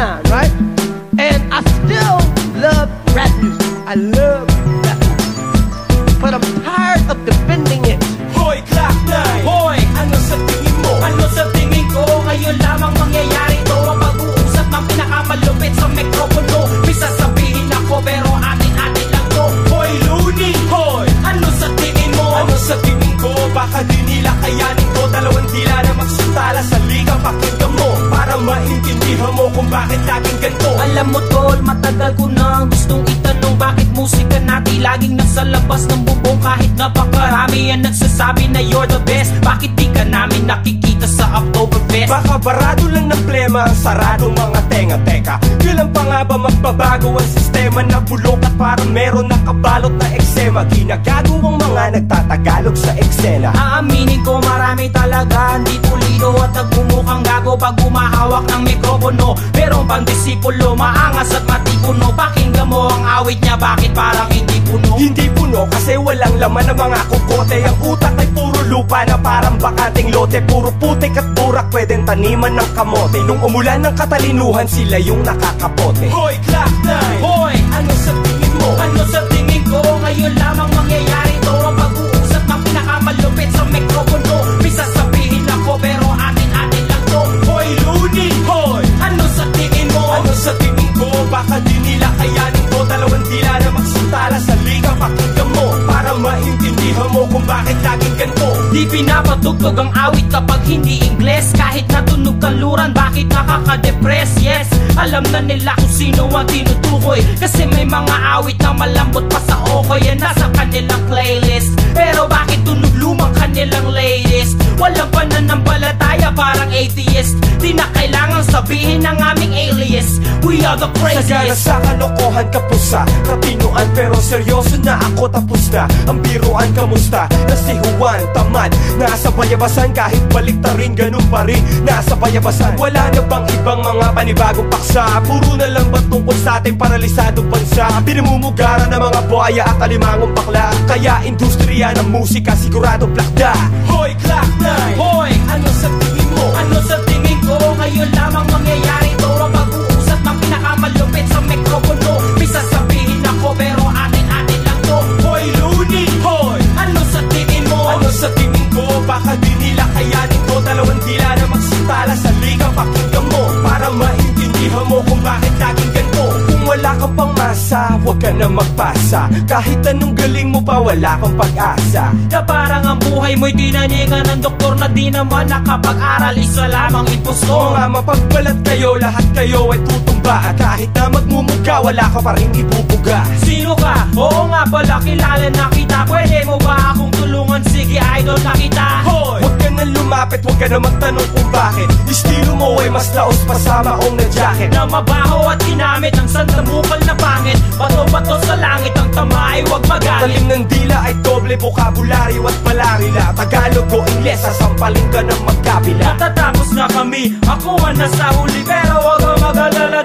now, right? And I still love rap music. I love bakit laging ganito? Alam mo tol, matagal ko na gustong itanong Bakit musika natin laging nasa labas ng bubong Kahit napakarami ang nagsasabi na you're the best. Bakit di ka namin nakikita sa Oktoberfest? Baka barado lang ng plema ang sarado mga tenga Teka, kailan pa nga ba magbabago ang sistema na bulok At parang meron nakabalot na eksema Ginagago ang mga nagtatagalog sa eksena. Aaminin ko marami talaga Hindi pulido at nagmumukhang gago Pag humahawak ng mikropono. Pero pang disipulo, maangas at matipuno Pakinggan mo ang awit niya, bakit parang hindi puno? Hindi puno kasi walang laman ng mga kukote Ang utak ay puro lupa na parang bakanting lote. Puro putik at burak pwedeng taniman ng kamote. Nung umulan ng katalinuhan sila yung nakakapote. Hoy, Clock 9! Hoy, ano Baka di nila kayanin ko Dalawang dila na magsutala sa liga. Pakinggan mo para maintindihan mo Kung bakit laging ganito. Di pinapatugtog ang awit kapag hindi Ingles. Kahit natunog kaluran, bakit nakaka-depress? Yes, alam na nila kung sino ang tinutukoy. Kasi may mga awit na malambot pa sa okoy Yan nasa kanilang playlist. Pero bakit tunog lumang kanilang latest? Walang pananampalataya, parang atheist. Di na kailangang sabihin ng aming alias We are the Sagana craziest sa kalokohan kapusa. Katinuan pero seryoso na ako tapos na. Ang biruan kamusta? Na si Juan tamad. Nasa bayabasan kahit baliktarin ganun pa rin. Nasa bayabasan. Wala na bang ibang mga panibagong paksa? Puro na lang ba tungkol sa ating paralisadong bansa? Pinamumugaran ng mga buhaya at alimangong bakla. Kaya industriya ng musika sigurado plakda. Hoy Clock 9 Hoy bakit laging ganito Kung wala ka pang masa Huwag ka na magpasa. Kahit anong galing mo pa Wala kang pag-asa. Na parang ang buhay mo'y tinaningan ng doktor Na di naman nakapag-aral, isa lamang impostor nga mapagbalat kayo Lahat kayo ay tutumba. At kahit na magmumuga Wala ka pa rin ibubuga Sino ka? Oo nga pala, kilala na kita. Pwede mo ba akong tulungan? Sige, idol na kita Hoy! Huwag ka na lumapit, huwag ka na magtanong kung bakit. Estilo mo ay mas laos pa sa maong na jacket Na mabaho at ginamit ang sandamukal na pangit. Bato-bato sa langit, ang tama ay huwag magalit. Talim ng dila ay doble bokabularyo at palarila Tagalog o Ingles, sasampalin ka ng magkabila. Matatapos na kami, ako ang nasa huli Pero huwag kang mag-alala